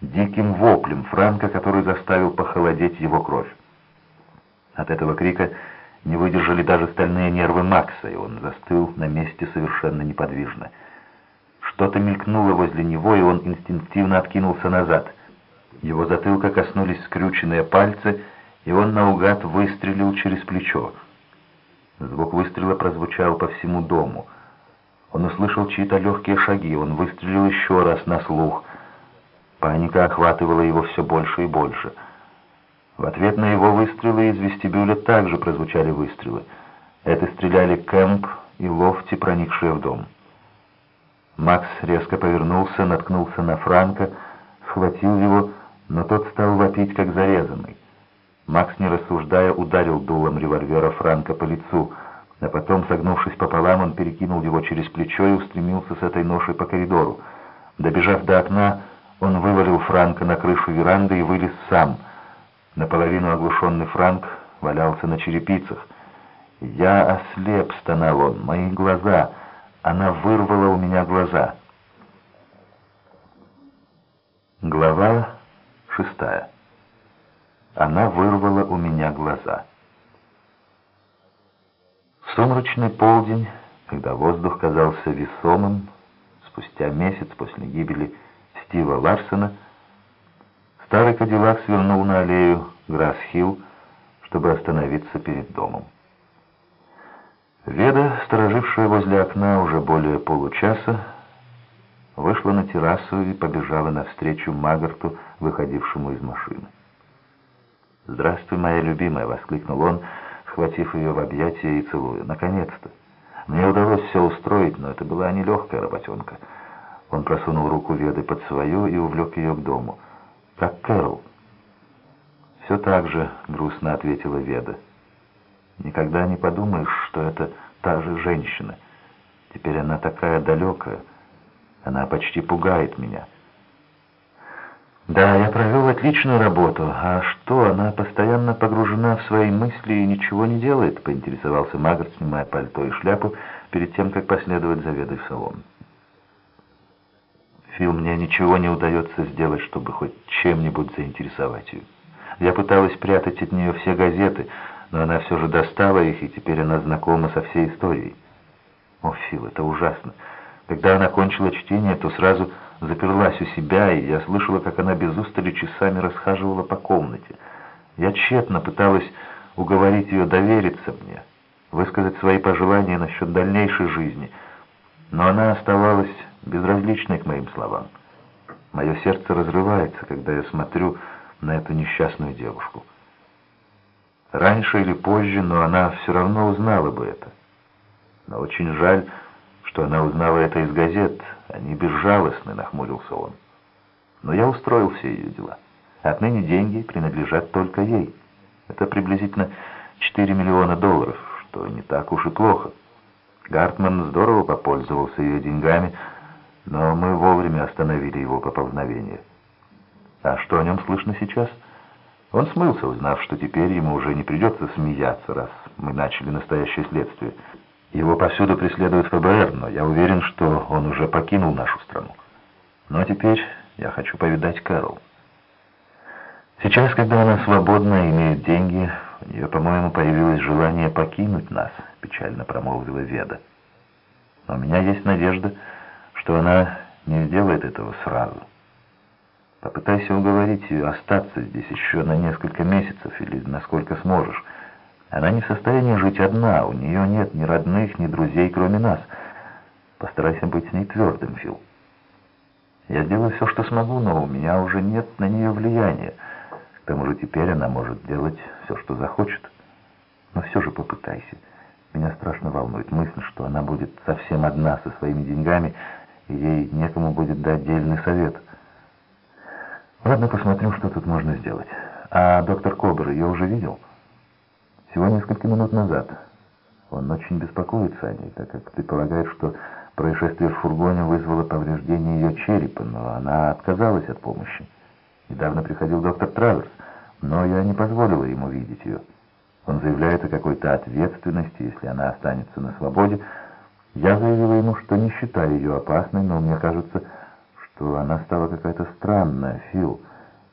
диким воплем Франка, который заставил похолодеть его кровь. От этого крика не выдержали даже стальные нервы Макса, и он застыл на месте совершенно неподвижно. Что-то мелькнуло возле него, и он инстинктивно откинулся назад. Его затылка коснулись скрюченные пальцы, и он наугад выстрелил через плечо. Звук выстрела прозвучал по всему дому. Он услышал чьи-то легкие шаги, он выстрелил еще раз на слух. Паника охватывала его все больше и больше. В ответ на его выстрелы из вестибюля также прозвучали выстрелы. Это стреляли Кэмп и Лофти, проникшие в дом. Макс резко повернулся, наткнулся на Франка, схватил его, но тот стал вопить, как зарезанный. Макс, не рассуждая, ударил дулом револьвера Франка по лицу, а потом, согнувшись пополам, он перекинул его через плечо и устремился с этой ношей по коридору. Добежав до окна, он вывалил Франка на крышу веранды и вылез сам. Наполовину оглушенный Франк валялся на черепицах. «Я ослеп», — стонал он, — «мои глаза». Она вырвала у меня глаза. Глава шестая. Она вырвала у меня глаза. Сумрачный полдень, когда воздух казался весомым, спустя месяц после гибели Стива Ларсона, старый Кадиллак свернул на аллею Грасс-Хилл, чтобы остановиться перед домом. Веда, сторожившая возле окна уже более получаса, вышла на террасу и побежала навстречу Магарту, выходившему из машины. «Здравствуй, моя любимая!» — воскликнул он, схватив ее в объятия и целуя. «Наконец-то! Мне удалось все устроить, но это была нелегкая работенка». Он просунул руку Веды под свою и увлек ее к дому. «Как Кэрол?» «Все так же», — грустно ответила Веда. «Никогда не подумаешь, что это та же женщина. Теперь она такая далекая. Она почти пугает меня». «Да, я провел отличную работу. А что, она постоянно погружена в свои мысли и ничего не делает?» — поинтересовался Магарт, снимая пальто и шляпу, перед тем, как последовать за Ведой в салон. Фил, мне ничего не удается сделать, чтобы хоть чем-нибудь заинтересовать ее. Я пыталась прятать от нее все газеты, но она все же достала их, и теперь она знакома со всей историей. О, Фил, это ужасно. Когда она кончила чтение, то сразу заперлась у себя, и я слышала, как она без устали часами расхаживала по комнате. Я тщетно пыталась уговорить ее довериться мне, высказать свои пожелания насчет дальнейшей жизни, но она оставалась безразличной к моим словам. Мое сердце разрывается, когда я смотрю на эту несчастную девушку. Раньше или позже, но она все равно узнала бы это. Но очень жаль, что она узнала это из газет. Они безжалостны, нахмурился он. Но я устроил все ее дела. Отныне деньги принадлежат только ей. Это приблизительно 4 миллиона долларов, что не так уж и плохо. Гартман здорово попользовался ее деньгами, но мы вовремя остановили его поползновение. А что о нем слышно сейчас? Он смылся, узнав, что теперь ему уже не придется смеяться, раз мы начали настоящее следствие. Его повсюду преследует ФБР, но я уверен, что он уже покинул нашу страну. Но теперь я хочу повидать Кэрол. Сейчас, когда она свободна и имеет деньги, у нее, по-моему, появилось желание покинуть нас, печально промолвила Веда. Но у меня есть надежда, что она не сделает этого сразу. Попытайся уговорить ее остаться здесь еще на несколько месяцев или насколько сможешь. Она не в состоянии жить одна, у нее нет ни родных, ни друзей, кроме нас. Постарайся быть с ней твердым, Фил. Я сделаю все, что смогу, но у меня уже нет на нее влияния. Тому же теперь она может делать все, что захочет. Но все же попытайся. Меня страшно волнует мысль, что она будет совсем одна со своими деньгами, и ей некому будет дать отдельный совет. Ладно, посмотрим, что тут можно сделать. А доктор Кобр ее уже видел? Всего несколько минут назад. Он очень беспокоится о ней, так как предполагает, что происшествие в фургоне вызвало повреждение ее черепа, но она отказалась от помощи. Недавно приходил доктор Траверс, но я не позволила ему видеть ее. Он заявляет о какой-то ответственности, если она останется на свободе. Я заявила ему, что не считаю ее опасной, но мне кажется, что она стала какая-то странная, Фил.